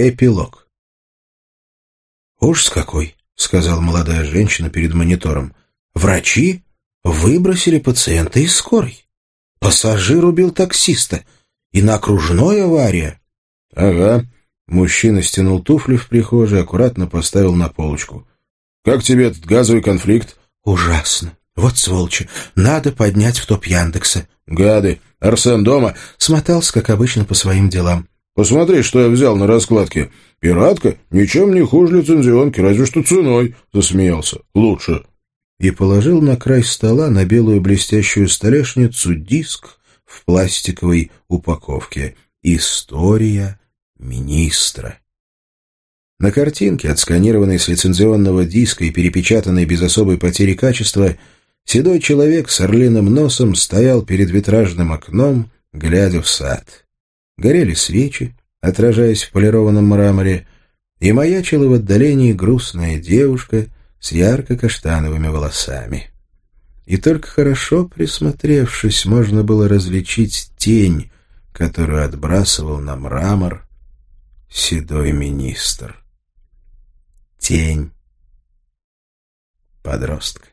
Эпилог. «Ужас какой!» — сказала молодая женщина перед монитором. «Врачи выбросили пациента из скорой. Пассажир убил таксиста. И на окружной авария». «Ага». Мужчина стянул туфли в прихожей, аккуратно поставил на полочку. «Как тебе этот газовый конфликт?» «Ужасно. Вот сволочи. Надо поднять в топ Яндекса». «Гады. Арсен дома?» Смотался, как обычно, по своим делам. «Посмотри, что я взял на раскладке. Пиратка ничем не хуже лицензионки, разве что ценой», — засмеялся. «Лучше». И положил на край стола на белую блестящую столешницу диск в пластиковой упаковке. «История министра». На картинке, отсканированной с лицензионного диска и перепечатанной без особой потери качества, седой человек с орлиным носом стоял перед витражным окном, глядя в сад. Горели свечи, отражаясь в полированном мраморе, и маячила в отдалении грустная девушка с ярко-каштановыми волосами. И только хорошо присмотревшись, можно было различить тень, которую отбрасывал на мрамор седой министр тень подростка.